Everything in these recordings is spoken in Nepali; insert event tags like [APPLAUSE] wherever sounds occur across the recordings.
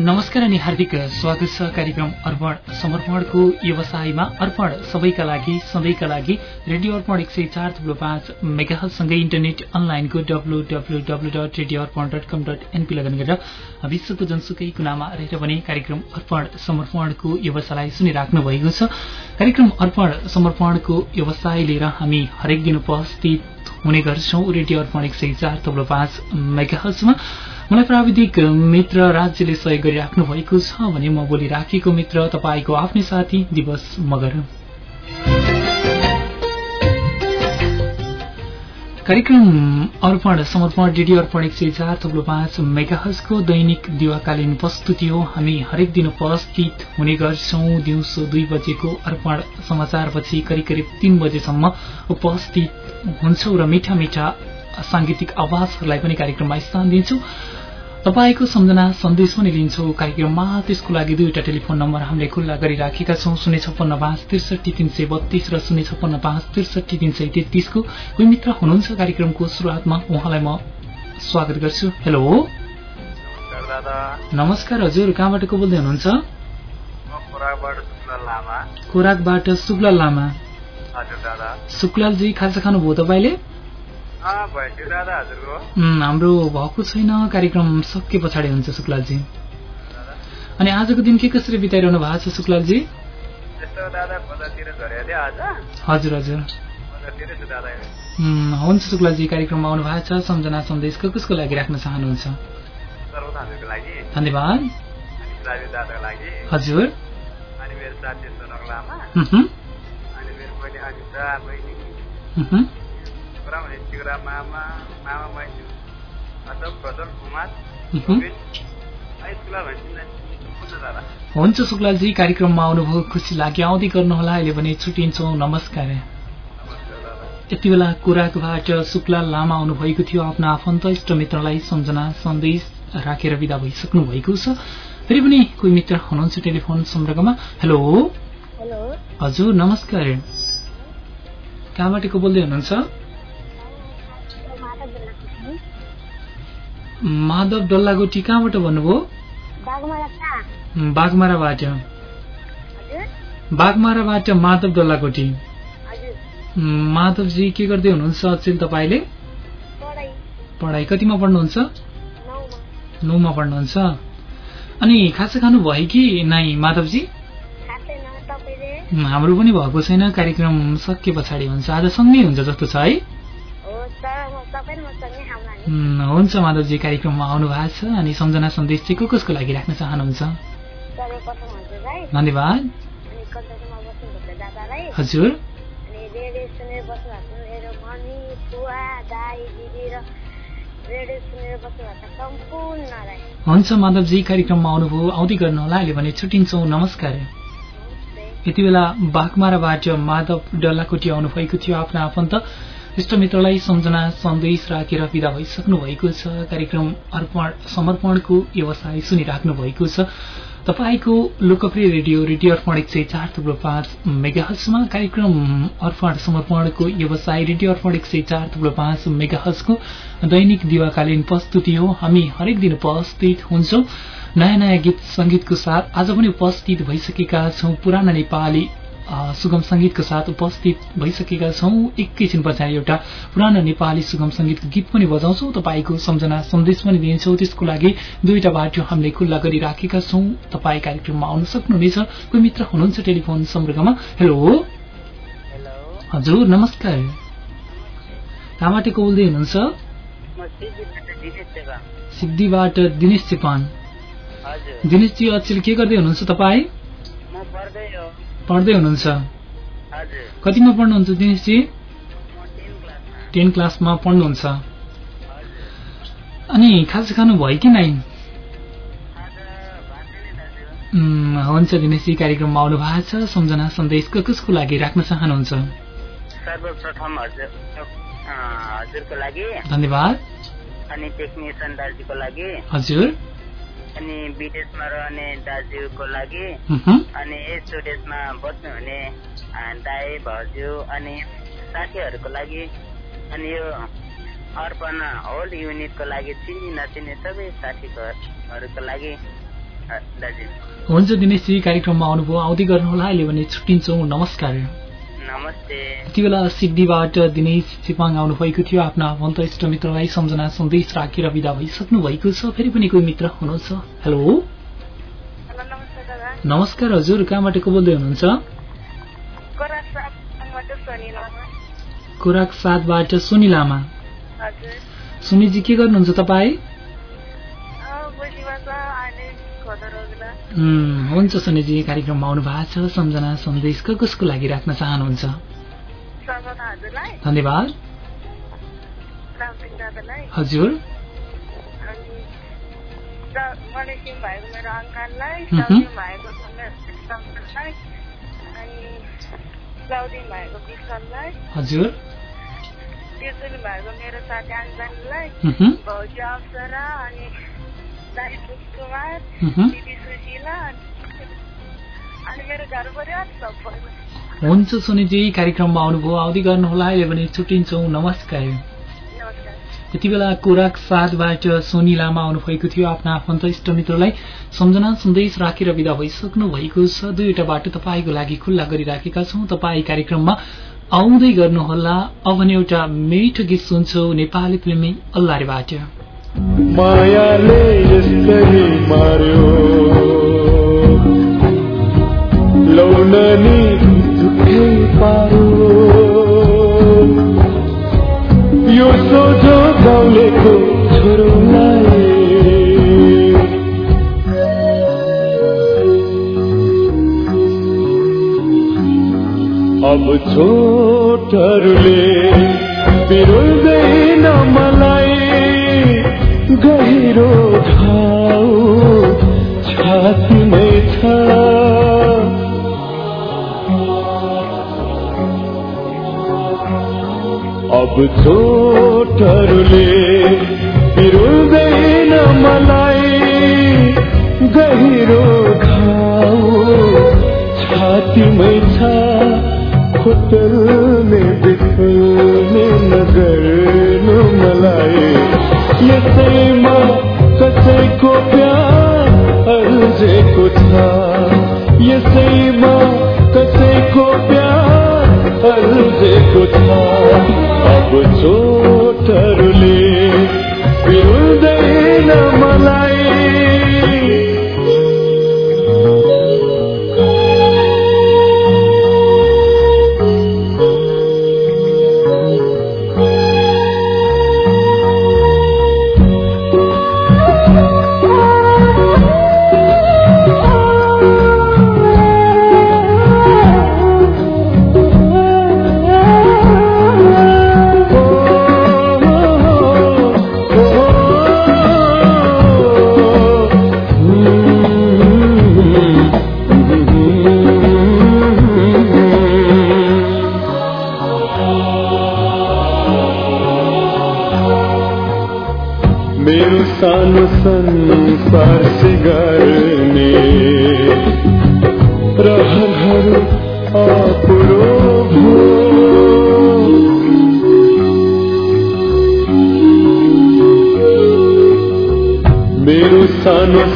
नमस्कार अनि हार्दिक स्वागत छ कार्यक्रम अर्पण समर्पणको व्यवसायमा अर्पण सबैका लागि सधैँका लागि रेडियो अर्पण एक सय चार थुप्रो पाँच मेगाहलसँगै इन्टरनेट अनलाइनको डब्लु डब्लु रेडियो लगन गरेर विश्वको जनसुकै कुनामा रहेर पनि कार्यक्रम अर्पण समर्पणको व्यवसायलाई सुनिराख्नु भएको छ। कार्यक्रम अर्पण समर्पणको व्यवसाय लिएर हामी हरेक दिन उपस्थित हुने गर्छौं। रेडियो अर्पण एक सय चार थुप्रो पाँच मेगाहलसमा मलाई प्राविधिक मित्र राज्यले सहयोग गरिराख्नु भएको छ भने म बोलिराखेको मित्र तपाईँको आफ्नै साथी दिवस मगर। कार्यक्रम अर्पण समर्पण रेडियो अर्पण एक सय चार थप्लो पाँच मेगाहजको दैनिक दिवाकालीन प्रस्तुति हो। हामी हरेक दिन उपस्थित हुने गर्छौं। दिउँसो दुई बजेको अर्पण समाचारपछि करिब करिब तीन बजेसम्म उपस्थित हुन्छौ र मिठा मिठा सांगीतिक आवाजहरूलाई पनि कार्यक्रममा स्थान दिन्छौ। तपाईँको सम्झना सन्देश पनि लिन्छौ। कार्यक्रममा त्यसको लागि दुईवटा टेलिफोन नम्बर हामीले खुल्ला गरिराखेका छौं। शून्य छप्पन्न पाँच त्रिसठी तीन सय बत्तीस र शून्य छप्पन्न पाँच त्रिसठी तीन सय तेत्तीसको कोही मित्र हुनुहुन्छ कार्यक्रमको शुरूआतमा उहाँलाई म स्वागत गर्छु। हेलो। नमस्कार हजुर कहाँबाट को बोल्दै हुनुहुन्छ? खोराकबाट शुक्ला लामा। शुक्लालजी खाजा खानुभयो तपाईँले? हाम्रो भएको छैन कार्यक्रम सके पछाडि हुन्छ शुक्लालजी। अनि आजको दिन के कसरी बिताइरहनु भएको छ शुक्लालजी? हजुर हजुर। हुन्छ शुक्लाजी कार्यक्रममा आउनु भएको छ सम्झना सन्देश कसको लागि राख्न चाहनुहुन्छ? धन्यवाद। हजुर। हुन्छ शुक्लालजी कार्यक्रममा आउनुभयो खुसी लाग्यो। आउँदै गर्नुहोला अहिले भने छुट्टिन्छौँ नमस्कार। यति बेला कुराकबाट शुक्ला लामा आउनुभएको थियो। आफ्ना आफन्त इष्ट मित्रलाई सम्झना सन्देश राखेर विदा भइसक्नु भएको छ। फेरि पनि कोही मित्र हुनुहुन्छ टेलिफोन सम्पर्कमा? हेलो। हजुर नमस्कार। कहाँबाट को बोल्दै हुनुहुन्छ? माधव डल्लागोटी कहाँबाट भन्नुभयो? बाघमाराबाट। बाघमाराबाट। माधव डल्लाकोटी माधवजी के गर्दै हुनुहुन्छ अचेल तपाईँले? पढाइ। कतिमा पढ्नुहुन्छ? नौमा। पढ्नुहुन्छ। अनि खासा खानु भयो कि नाइ माधवजी? हाम्रो पनि भएको छैन कार्यक्रम सके पछाडि हुन्छ। आज सँगै हुन्छ जस्तो छ है। हुन्छ माधवजी कार्यक्रममा आउनु भएको छ अनि सम्झना सन्देश चाहिँ को कसको लागि राख्न चाहनुहुन्छ? धन्यवाद। हजुर। हुन्छ माधवजी कार्यक्रममा आउनुभयो आउँदै गर्नुहोला। अहिले भने छुट्टिन्छौँ। नमस्कार। यति बेला बाघमाराबाट माधव डल्लाकोटी आउनुभएको थियो आफ्ना आफन्त। इष्टमित्रलाई सम्झना सन्देश राखेर विदा भइसक्नु भएको छ। कार्यक्रम अर्पण समर्पणको व्यवसाय सुनिराख्नु भएको छ। तपाईँको लोकप्रिय रेडियो रेडियो अर्पण एक सय चार थुप्रो पाँच मेगाहजमा कार्यक्रम अर्पण समर्पणको व्यवसाय रेडियो अर्पण एक सय चार थुप्रो पाँच मेगाहजको दैनिक दिवाकालीन प्रस्तुति हो। हामी हरेक दिन उपस्थित हुन्छौं। नयाँ नयाँ गीत संगीतको साथ आज पनि उपस्थित भइसकेका छौं। पुराना नेपाली सुगम संगीतको साथ उपस्थित भइसकेका छौं। एकैछिन पछाडि एउटा पुरानो नेपाली सुगम संगीतको गीत पनि बजाउँछौ। तपाईँको सम्झना सन्देश पनि दिन्छौ। त्यसको लागि दुईटा बाटो हामीले खुल्ला गरिराखेका छौं। तपाईँ कार्यक्रममा आउन सक्नुहुनेछ। कोही मित्र हुनुहुन्छ टेलिफोन सम्पर्कमा? हेलो। हजुर नमस्कार। कहाँबाट को बोल्दै हुनुहुन्छ? सिद्धिबाट दिनेश चेपान। दिनेशजी अचेल के गर्दै हुनुहुन्छ तपाईँ? पढ्दै हुनुहुन्छ? कतिमा पढ्नुहुन्छ दिनेशजी? टेन क्लासमा पढ्नुहुन्छ। अनि खाजा खानु भयो कि नै हुन्छ दिनेशजी कार्यक्रममा आउनु भएको छ। सम्झना सन्देश कसको लागि राख्न चाहनुहुन्छ? सर्वप्रथम हजुरको लागि। धन्यवाद। अनि टेक्निसियन दाजुको लागि। हजुर। अनि विदेशमा रहने दाजुको लागि अनि यस स्टुडियोमा बस्नुहुने दाई भाउजू अनि साथीहरूको लागि अनि यो अर्पण होल युनिटको लागि चिनी नचिने सबै साथीहरूको लागि दाजु हुन्छ दिनेशजी कार्यक्रममा आउनुभयो। आउँदै गर्नुहोला। अहिले भने छुट्टिन्छौँ। नमस्कार। यति बेला सिद्धिबाट दिनेश चिपाङ आउनुभएको थियो। आफ्ना आफन्त इष्ट मित्रलाई सम्झना सन्देश राखेर विदा भइसक्नु भएको छ। फेरि पनि कोही मित्र हुनुहुन्छ? हेलो नमस्कार हजुर कहाँबाट को बोल्दै हुनुहुन्छ? खोराक सातबाट सुनि लामा। सुनिजी के गर्नुहुन्छ तपाईँ? हुन्छ सुनिजी कार्यक्रममा आउनु भएको छ सम्झना सन्देश कसको लागि राख्न चाहनुहुन्छ? धन्यवाद। हजुर। हजुर। मेरो साथी अप्सरा अनि दाई कुमार दिदी सुशीला अनि मेरो घर परिवार सब हुन्छ सुनिजी कार्यक्रममा आउनुभयो आउँदै गर्नुहोला अहिले भने छुट्टिन्छौँ नमस्कार यति बेला कोराक साथबाट सोनी लामा आउनुभएको थियो आफ्ना आफन्त इष्ट मित्रलाई सम्झना सन्देश राखेर विदा भइसक्नु भएको छ दुईवटा बाटो तपाईँको लागि खुल्ला गरिराखेका छौं तपाईँ कार्यक्रममा आउँदै गर्नुहोला अब एउटा मिठो गीत सुन्छौ नेपाली फिल्मी अल्लारेबाट मायाले यसरी मार्यो। लौननी झुठै पारो। यो सोझो गाउँलेको छोरोलाई। अब छोटहरूले बिरुल्दैन मलाई। गहिरो घाउ छातीमै छ। अब छोटहरूले बिरुल्दैन मलाई। गहिरो घाउ छातीमै छ। खोटलले बिखल्ने नगर्नु मलाई। यसैमा कसैको प्यार अल्झेको छ यसैमा कसैको प्यार अल्झेको छ अब चोटहरूले पिउँदैन मलाई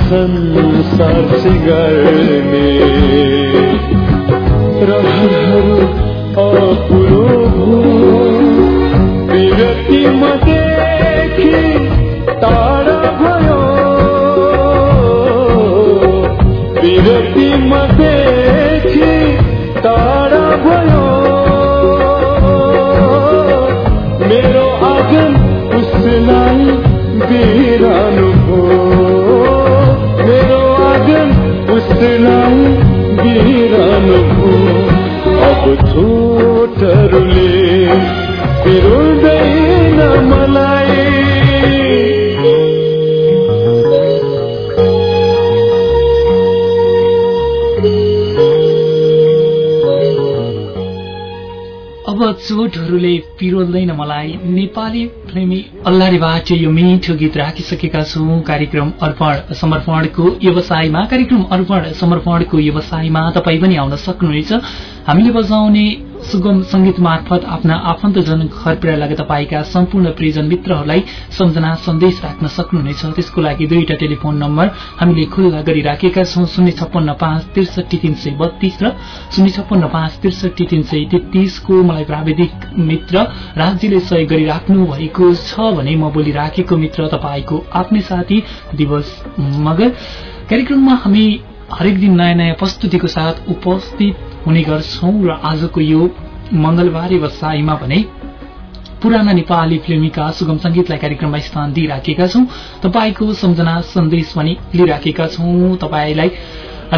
संसार सिगार्ने। रहरहरू अपुरो भो विरतिमा देखि टाढा भयो। विरतिमा देखि टाढा भयो। मेरो आँगन उसलाई बिरानु भयो अब छोटहरूले बिरुँदैन मलाई। चोटहरूले पिरोल्दैन मलाई। नेपाली प्रेमी अल्लारेबाट यो मिठो गीत राखिसकेका छौं। कार्यक्रम अर्पण समर्पणको व्यवसायमा कार्यक्रम अर्पण समर्पणको व्यवसायमा तपाईँ पनि आउन सक्नुहुनेछ। हामीले बजाउने सुगम संगीत मार्फत आफ्ना आफन्तजन घर पुर्याएर तपाईँका सम्पूर्ण प्रियजन मित्रहरूलाई सम्झना सन्देश राख्न सक्नुहुनेछ। त्यसको लागि दुईटा टेलिफोन नम्बर हामीले खुल्ला गरिराखेका छौं शून्य छप्पन्न पाँच त्रिसठी तीन सय बत्तीस र शून्य छप्पन्न पाँच त्रिसठी तीन सय तेत्तीसको मलाई प्राविधिक मित्र राजजीले सहयोग गरिराख्नु भएको छ भने म बोलिराखेको मित्र तपाईँको आफ्नै साथी दिवस मगर कार्यक्रममा हामी हरेक दिन नयाँ नयाँ प्रस्तुतिको साथ उपस्थित हुने गर्छौं र आजको यो मंगलबारे बसाईमा भने पुराना नेपाली फिल्मीका सुगम संगीतलाई कार्यक्रममा स्थान दिइराखेका छौं। तपाईँको सम्झना सन्देश पनि लिइराखेका छौं। तपाईँलाई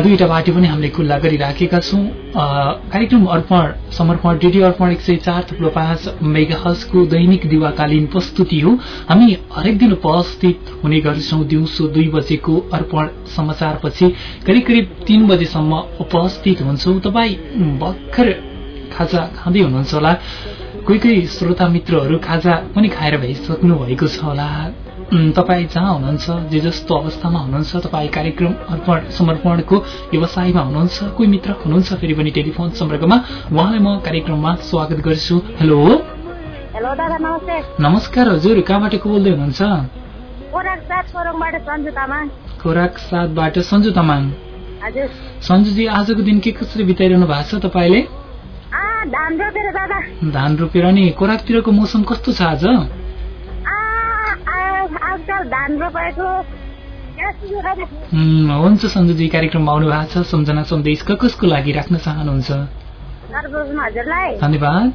दुईटा बाटो पनि हामीले खुल्ला गरिराखेका छौं। कार्यक्रम अर्पण समर्पण रेडियो अर्पण एक सय चार थुप्रो पाँच मेगाहजको दैनिक दिवाकालीन प्रस्तुति हो। हामी हरेक दिन उपस्थित हुने गर्छौं दिउँसो दुई बजेको अर्पण समाचारपछि। करिब करिब तीन बजेसम्म उपस्थित हुन्छौ। तपाईँ भर्खर खाजा खाँदै हुनुहुन्छ होला। कोही कोही श्रोता मित्रहरू खाजा पनि खाएर भइसक्नु भएको छ होला। तपाईँ जहाँ हुनुहुन्छ जे जस्तो अवस्थामा हुनुहुन्छ तपाईँ कार्यक्रम अर्पण समर्पणको व्यवसायमा हुनुहुन्छ कोही मित्र हुनुहुन्छ फेरि पनि टेलिफोन सम्पर्कमा उहाँलाई म कार्यक्रममा स्वागत गर्छु। हेलो। हेलो दादा नमस्ते। नमस्कार हजुर कहाँबाट को बोल्दै हुनुहुन्छ? खोराक सोरङबाट सन्जु तामाङ। सन्जुजी आजको दिन के कसरी बिताइरहनु भएको छ तपाईँले? धान रोपेर नि खोराकतिरको मौसम कस्तो छ आज? हुन्छ सन्जुजी कार्यक्रममा आउनु भएको छ। सम्झना सन्देश कसको लागि राख्न चाहनुहुन्छ? धन्यवाद।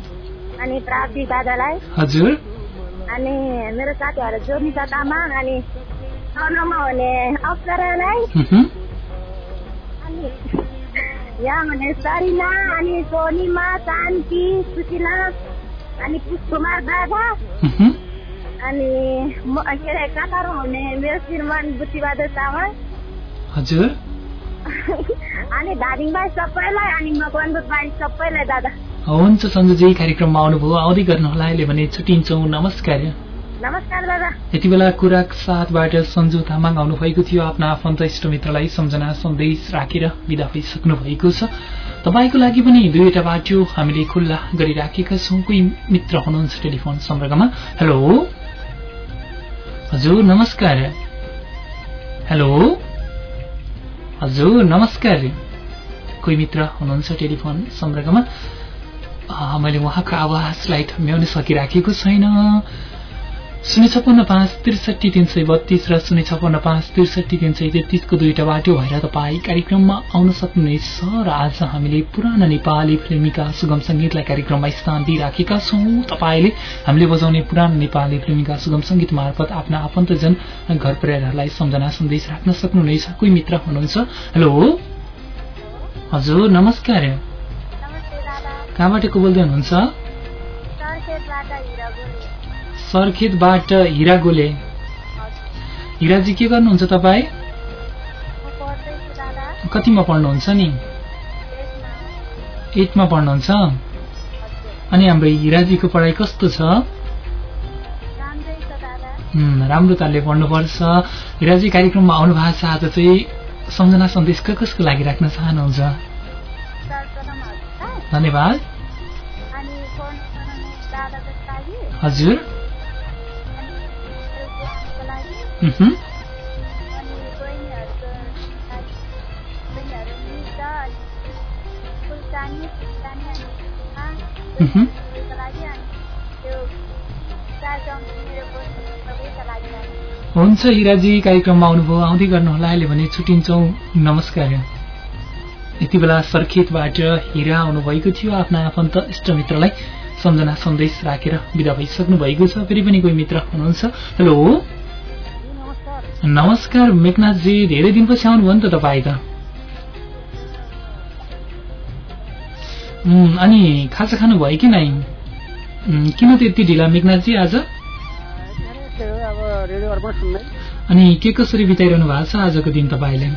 अनि प्राप्ति दादालाई। हजुर। अनि मेरो साथीहरू जोनिता तामाङ अनि चन्द्रमा हुने अप्सरालाई। अनि यहाँ हुने सरिना अनि सोनिमा शान्ति सुशिला अनि पुष्कुमार दादा। अनि म- के अरे काटारो हुने? मेरो श्रीमान बुद्धिबहादुर तामाङ। हजुर? [LAUGHS] अनि धादिङबाई सबैलाई अनि मकवानबुट बाई सबैलाई दादा। हुन्छ सन्जुजी कार्यक्रममा आउनुभयो। आउँदै गर्नुहोला। अहिले भने छुट्टिन्छौँ। नमस्कार। नमस्कार दादा। यति बेला कुराक साथबाट सन्जु तामाङ आउनुभएको थियो। आफ्ना आफन्त इष्टमित्रलाई सम्झना सन्देश राखेर विदा भइसक्नु भएको छ। तपाईँको लागि पनि दुईवटा बाटो हामीले खुल्ला गरिराखेका छौँ। कोही मित्र हुनुहुन्छ टेलिफोन सम्पर्कमा? हेलो? हजुर नमस्कार। हेलो? हजुर नमस्कार। कोही मित्र हुनुहुन्छ टेलिफोन सम्पर्कमा मैले उहाँको आवाजलाई थम्याउन सकिराखेको छैन। शून्य छपन्न पाँच त्रिसठी तिन सय बत्तीस र शून्य छपन्न पाँच त्रिसठी तिन सय तेत्तिसको दुईटा बाटो भएर तपाईँ कार्यक्रममा आउन सक्नुहुनेछ र आज हामीले पुराना नेपाली फिल्मीका सुगम संगीतलाई कार्यक्रममा स्थान दिइराखेका छौँ। तपाईँले हामीले बजाउने पुरानो नेपाली फिल्मीका सुगम संगीत मार्फत आफ्ना आफन्तजन घर परिवारहरूलाई सम्झना सन्देश राख्न सक्नुहुनेछ। कोही मित्र हुनुहुन्छ? हेलो? हजुर नमस्कार। कहाँबाट को बोल्दै हुनुहुन्छ? सर्खेतबाट हिरा गोले हिराजी के गर्नुहुन्छ तपाईँ? कतिमा पढ्नुहुन्छ नि? एटमा पढ्नुहुन्छ। अनि हाम्रो हिराजीको पढाइ कस्तो छ? राम्रै तालले पढ्नुपर्छ। हिराजी कार्यक्रममा आउनु भएको छ आज चाहिँ सम्झना सन्देश कसको लागि राख्न चाहनुहुन्छ? धन्यवाद। हजुर। लागि अनि हुन्छ हिराजी कार्यक्रममा आउनुभयो। आउँदै गर्नुहोला। अहिले भने छुट्टिन्छौँ नमस्कार। यति बेला सर्खेतबाट हिरा आउनुभएको थियो आफ्ना आफन्त इष्टमित्रलाई। सम्झना सन्देश राखेर विदा भइसक्नु भएको छ। फेरि पनि कोही मित्र हुनुहुन्छ। हेलो। नमस्कार मेघनाथजी। धेरै दिनपछि आउनुभयो नि त तपाईँ त। अनि खाजा खानुभयो कि नै? किन त्यति ढिला मेघनाथजी आज? अनि के कसरी बिताइरहनु भएको छ आजको दिन तपाईँले?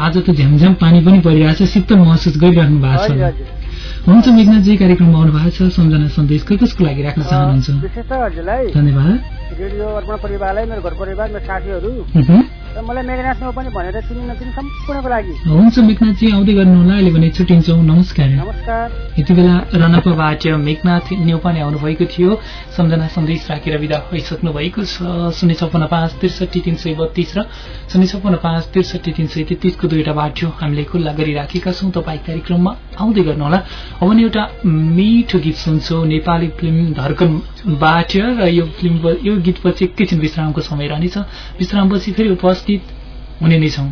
आज त झ्यामझ्याम पानी पनि परिरहेको छ शीतल महसुस गरिरहनु भएको छ। हुन्छ मेघनाथजी कार्यक्रममा आउनु भएको छ सम्झना सन्देश कसको लागि राख्न चाहनुहुन्छ? विशेष त हजुरलाई धन्यवाद। रेडियो अर्पण परिवारलाई मेरो घर परिवार मेरो साथीहरू। मलाई पनि भनेर चिनी नचिनी सम्पूर्णको लागि। हुन्छ मेघनाथजी आउँदै गर्नुहोला अहिले भने छुट्टिन्छौँ। नमस्कार। नमस्कार। यति बेला रनपबाट मेघनाथ नेउपाने आउनुभएको थियो। सम्झना सन्देश राखेर विदा भइसक्नु भएको छ। शून्य छप्पन्न पाँच त्रिसठी तिन सय बत्तीस र शून्य छप्पन्न पाँच त्रिसठी तिन सय तेत्तिसको दुईवटा बाटो हामीले खुल्ला गरिराखेका छौँ। तपाईँ कार्यक्रममा आउँदै गर्नुहोला अब एउटा मिठो गीत सुन्छौँ। नेपाली फिल्म धर्कनबाट। र यो फिल्म यो गीतपछि एकैछिन विश्रामको समय रहनेछ। विश्रामपछि फेरि उपस्थित हुने नै छौँ।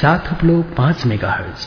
चार थप्लो पाँच मेगा हर्ज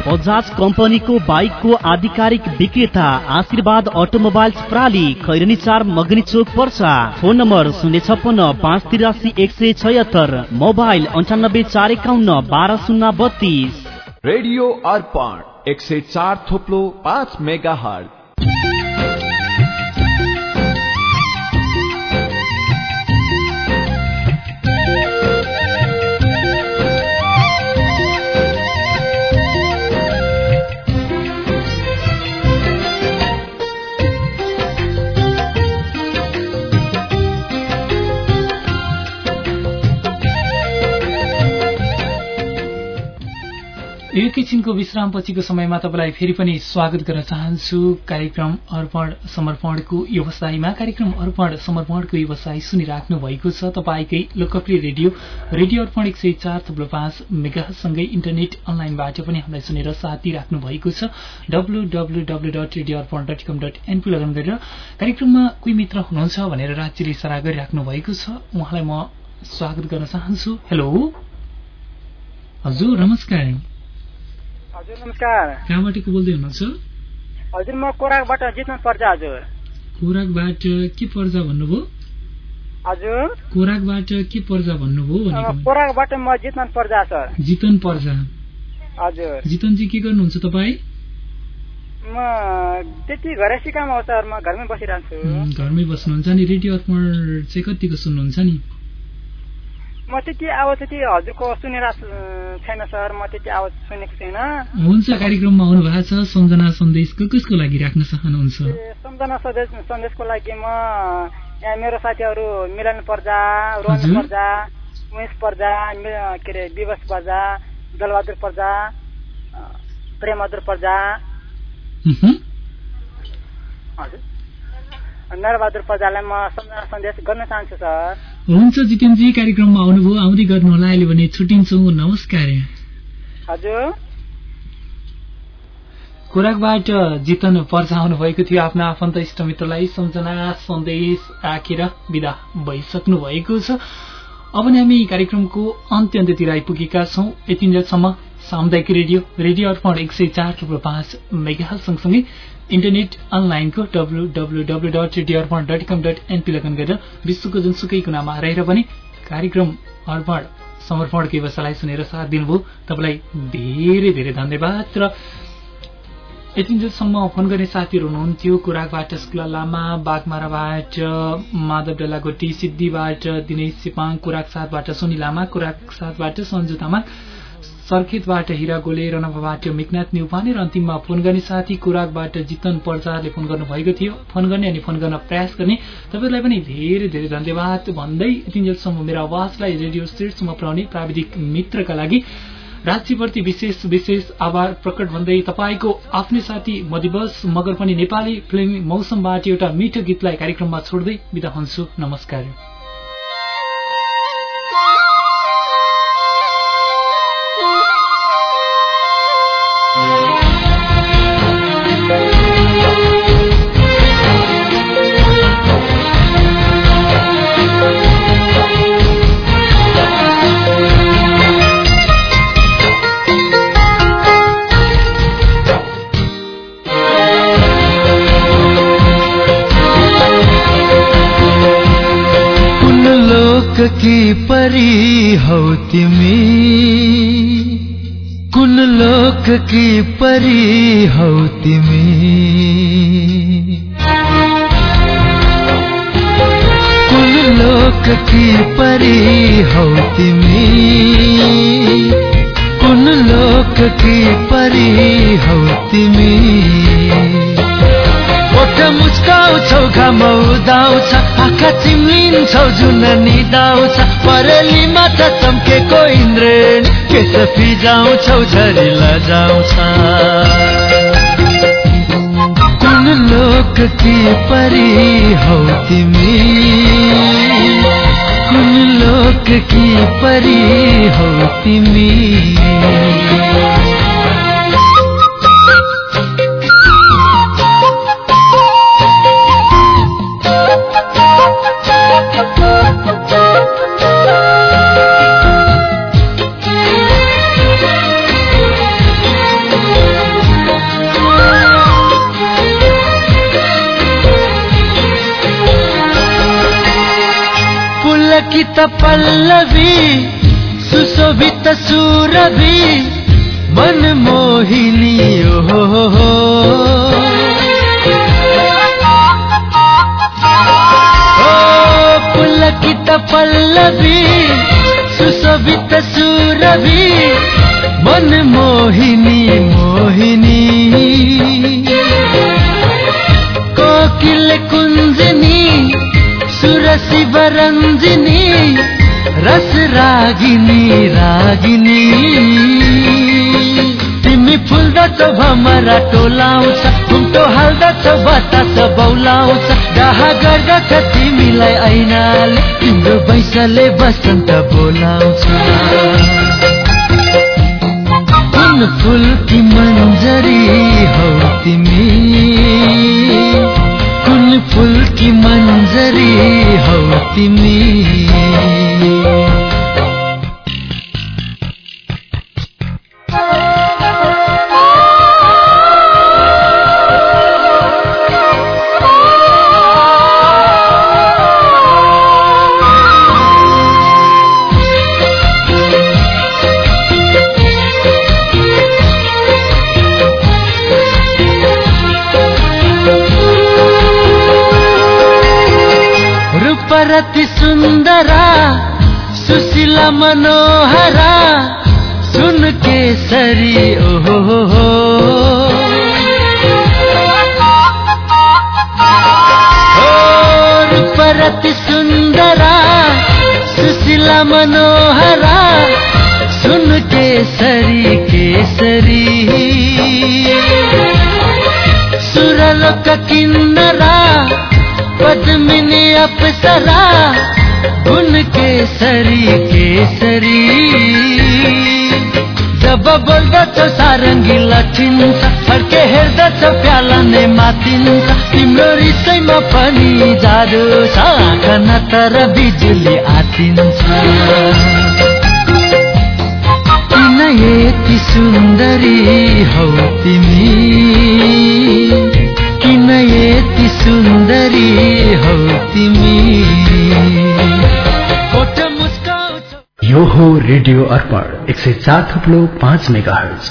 बजाज कम्पनीको बाइकको आधिकारिक विक्रेता आशीर्वाद अटोमोबाइल्स प्राली खैरनी चार मगनी चोक पर्सा। फोन नम्बर शून्य छप्पन्न पाँच तिरासी एक सय छयत्तर मोबाइल अन्ठानब्बे चार एकाउन्न बाह्र शून्य बत्तीस। रेडियो अर्पण एक सय चार थोप्लो पाँच मेगा एकैछिनको विश्राम पछिको समयमा तपाईँलाई फेरि पनि स्वागत गर्न चाहन्छु। कार्यक्रम अर्पण समर्पणको व्यवसायमा कार्यक्रम अर्पण समर्पणको व्यवसाय सुनिराख्नु भएको छ। तपाईँकै लोकप्रिय रेडियो रेडियो अर्पण एक सय चार थुप्रो पाँच मेगासँगै इन्टरनेट अनलाइनबाट पनि हामीलाई सुनेर साथ दिइराख्नु भएको छ। एनपी लगन गरेर कार्यक्रममा कोही मित्र हुनुहुन्छ भनेर राज्यले इसारा गरिराख्नु भएको छ। उहाँलाई म स्वागत गर्न चाहन्छु। हेलो। हजुर नमस्कार। हजुर नमस्कार। कहाँबाट को बोल्दै हुनुहुन्छ? हजुर म कोराकबाट जित्न पर्छ हजुर। कोराकबाट के पर्जा भन्नुभयो? हजुर। कोराकबाट के पर्जा भन्नुभयो कोराकबाट म जितन पर्जा सर। जितन पर्जा। हजुर। जितनजी के गर्नुहुन्छ तपाईँ? म त्यति घरै सिकाम हो सर। म घरमै बसिरहन्छु। घरमै बस्नुहुन्छ नि। रेडियो अर्पण चाहिँ कतिको सुन्नुहुन्छ नि? म त्यति आवाज त्यति हजुरको सुनेर छैन सर म त्यति आवाज सुनेको छैन। हुन्छ कार्यक्रममा आउनु भएको छ। सम्झना सन्देश कसको लागि राख्न चाहनुहुन्छ? सम्झना सन्देश सन्देशको लागि म यहाँ मेरो साथीहरू मिलन पर्जा रोहन पर्जा उमेश पर्जा के अरे दिवस पर्जा दलबहादुर पर्जा प्रेमबहादुर पर्जा। हजुर। नरबहादुर पर्जालाई म सम्झना सन्देश गर्न चाहन्छु सर। हुन्छ जितेनजी। कार्यक्रममा आउनुभयो। आउँदै गर्नुहोला। अहिले भने छुट्टिन्छौँ। नमस्कार। हजुर। खोराकबाट जितन पर्चाउनु भएको थियो आफ्ना आफन्त इष्टमित्रलाई। सम्झना सन्देश राखेर विदा भइसक्नु भएको छ। अब नै हामी कार्यक्रमको अन्त्य अन्त्यतिर आइपुगेका छौँ। यतिन्जेलसम्म सामुदायिक रेडियो रेडियो अर्पण एक सय चार थुप्रो पाँच मेगा सँगसँगै इन्टरनेट अनलाइनको W W W dot radio Arpan dot com dot NP लगन गरेर विश्वको जुनसुकै कुनामा रहेर पनि कार्यक्रम अर्पण समर्पणको व्यवसायलाई सुनेर साथ दिनुभयो। तपाईँलाई धेरै धेरै धन्यवाद र यतिन्जेलसम्म फोन गर्ने साथीहरू हुनुहुन्थ्यो कुराकबाट शुक्ला लामा बागमाराबाट माधव डल्लागोटी सिद्धिबाट दिनेश सिपाङ कुराक साथबाट सोनी लामा कुराक साथबाट सन्जु तामाङ सर्खेतबाट हिरा गोले रनपाबाट मेघनाथ न्युपाने र अन्तिममा फोन गर्ने साथी कुराकबाट जितन पर्चारले फोन गर्नुभएको थियो। फोन गर्ने अनि फोन गर्न प्रयास गर्ने। तपाईँलाई पनि धेरै धेरै धन्यवाद। भन्दै यतिन्जेलसम्म मेरो आवाजलाई रेडियो शीर्षमा पुर्याउने प्राविधिक मित्रका लागि राज्यप्रति विशेष विशेष आभार प्रकट भन्दै तपाईँको आफ्नै साथी मदिवस मगर पनि नेपाली फिल्म मौसमबाट एउटा मिठो गीतलाई कार्यक्रममा छोड्दै बिदा हुन्छु। नमस्कार। की परी हौ तिमी। कुन लोक की परी हौ तिमी। कुन लोक की परी हौ तिमी। कुन लोक की परी हौ तिमी। मुस्काउँछौ घाम उदाउँछ आँखा चिम्लिन्छौ जुन निदाउँछ। परेलीमा त चम्केको इन्द्रेण केस फिजाउँछौ झरी लजाउँछ। कुन लोक कि परी हौ तिमी? कुन लोक कि परी हौ तिमी? पल्लवी सुशोभित सुरभि मनमोहिनी हो पुलकित पल्लवी सुशोभित सुरभि मनमोहिनी मोहिनी कोकिल रागिनी रागिनी। तिमी फुल्दछौ भमरा टोलाउँछ। घुम्टो हाल्दछ बतास बौलाउँछ। डाहा गर्दछ तिमीलाई ऐनाले तिम्रो बैसले बसन्त बोलाउँछ। कुन फुल कि मन्जरी हौ तिमी? कुन फुल कि मन्जरी हौ तिमी? केसरी ओहो हो हो रूपरति सुन्दरा सुशीला मनोहरा सुन केसरी केसरी। सुरलोक किन्नरा पद्मिनी अप्सरा गुण केसरी केसरी। जब बोल्दछ सारङ्गी लठिन्छ फर्के हेर्दछ प्याला नै मातिन्छ। तिम्रो रिसैमा पनि जाडो छ तर बिजुली आतिन्छ। किन यति सुन्दरी हौ तिमी? किन यति सुन्दरी यो हो रेडियो अर्पण एक सय चार थप्लो पाँच मेगा हर्ज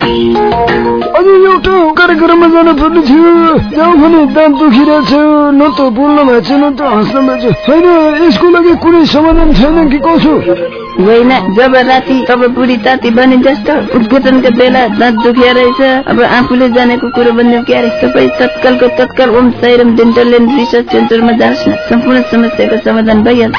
अनि एउटा कार्यक्रममा जानु पर्ने थियो। जाउँ भने दाँत दुखिरहेछ न त बोल्न भएको छ न त हाँस्न भएको छ। होइन यसको लागि कुनै समाधान छैन कि कसो? होइन जब राति तब बुढी ताती बने जस्तो उद्घाटनको बेला दाँत दुखिया रहेछ। अब आफूले जानेको कुरो बनियो क्यारे तपाईँ तत्कालको तत्काल Om Sairam dental and research सेन्टरमा जानुहोस् न। सम्पूर्ण समस्याको समाधान भइहाल्छ।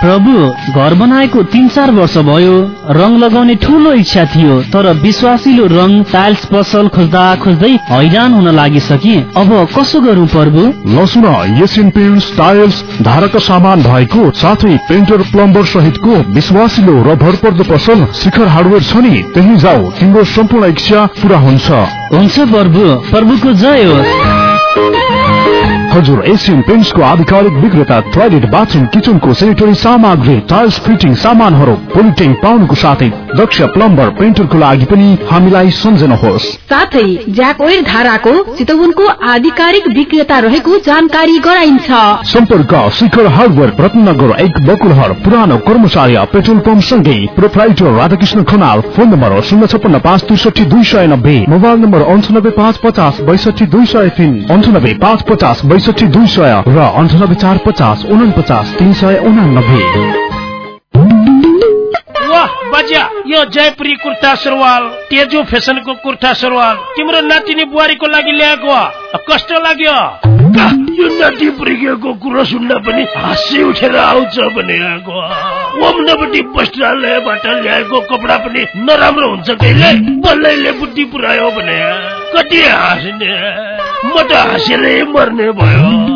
प्रभु घर बनाएको तिन चार वर्ष भयो रङ लगाउने ठुलो इच्छा थियो तर विश्वासिलो रङ टाइल्स पसल खोज्दा खोज्दै हैरान हुन लागिसके। अब कसो गरौँ प्रभु? लसुन एसियन पेन्ट्स टाइल्स धारक सामान भएको साथै पेन्टर प्लम्बर सहितको विश्वासिलो र भरपर्दो पसल शिखर हार्डवेयर छ नि त्यही जाऊ तिम्रो सम्पूर्ण इच्छा पूरा हुन्छ। हुन्छ प्रभु प्रभुको जय हजुर एसियन पेन्ट्सको आधिकारिक विक्रेता टोयलेट बाथरुम किचनको सेनिटरी सामग्री टाइल्स फिटिङ सामानहरू पोलिटेङ पाउनुको साथै दक्ष प्लम्बर पेन्टरको लागि पनि हामीलाई सम्झनुहोस्। साथै ज्याक ओइल धाराको चितवनको आधिकारिक विक्रेता रहेको जानकारी गराइन्छ। सम्पर्क शिखर हार्डवेयर रत्नगर एक बकुलहर पुरानो कर्मचारी पेट्रोल पम्प सँगै proprietor Radhakrishna Khanal phone number शून्य छप्पन्न पाँच त्रिसठी दुई सय नब्बे मोबाइल नम्बर अन्ठानब्बे पाँच पचास बैसठी दुई सय तिन अन्ठानब्बे पाँच पचास बैसठी दुई सय र अन्ठानब्बे चार पचास उनपचास तिन सय उनानब्बे। बजा यो जयपुरी कुर्ता सुरुवाल तेजो फेसनको कुर्ता सुरुवाल तिम्रो नातिनी बुहारीको लागि ल्याएको। कस्तो लाग्यो। यो नाति पुर्किएको कुरो सुन्न पनि हाँसी उठेर आउँछ भने आएको वस्त्रालयबाट ल्याएको कपडा पनि नराम्रो हुन्छ कहिले? बल्लैले बुद्धि पुऱ्यायो भने कति हाँस्ने? म त हाँसेरै मर्ने भयो।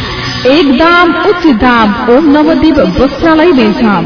एक दाम उचित दाम ओम नवदीप वस्त्रालय बेलछाम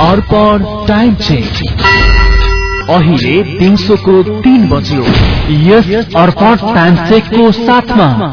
Arpan time change. अहिले दिउँसोको तीन बज्यो। यस अर्पण टाइम चेकको साथमा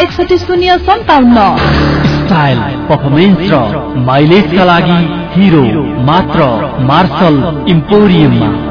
एकसठी शून्य सन्ताउन्न। स्टाइल पर्फर्मेन्स र माइलेजका लागि हिरो मात्र मार्शल इम्पोरियममा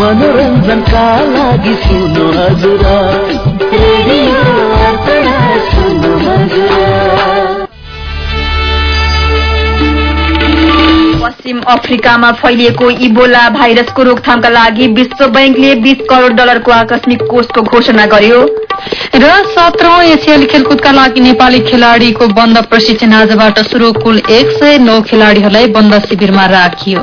मनोरञ्जनका लागि सुन्नु हजुर। पश्चिम अफ्रिकामा फैलिएको इबोला भाइरसको रोकथामका लागि विश्व बैंकले बीस करोड़ डलरको आकस्मिक कोषको घोषणा गर्यो। र सत्रौं एसियाली खेलकुदका लागि नेपाली खेलाड़ीको बन्द प्रशिक्षण आजबाट शुरू कुल एक सय नौ खेलाड़ीहरूलाई बन्द शिविरमा राखियो।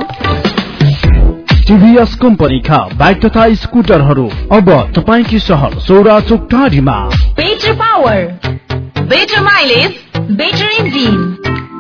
टिभीएस कम्पनीका बाइक तथा स्कुटरहरू अब तपाईँकी सहर सौरा चोक टाढीमा petro power better mileage better engine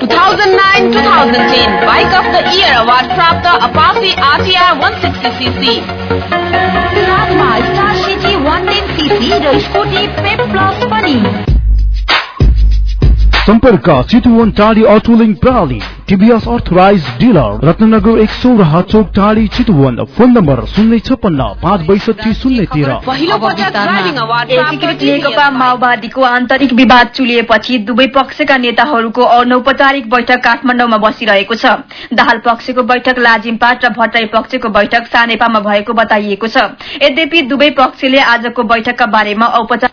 2009 2010 Bike of the Year Award Prapta Apache RTR 160cc. ગુજરાતમાં Star city 110cc, cc Scooty Pep plus सम्पर्क चितुवन टाढी अटोलिङ प्रणाली टिभीएस अर्थराइज डिलर रत्नगर एक सौ र चौक टाढी चितुवन फोन नम्बर शून्य छपन्न पाँच बैसठी शून्य तेह्र। माओवादीको आन्तरिक विवाद चुलिएपछि दुवै पक्षका नेताहरूको अनौपचारिक बैठक काठमाडौँमा बसिरहेको छ। दाहाल पक्षको बैठक लाजिमपाट र भट्टाई पक्षको बैठक सानेपामा भएको बताइएको छ। यद्यपि दुवै पक्षले आजको बैठकका बारेमा औपचारिक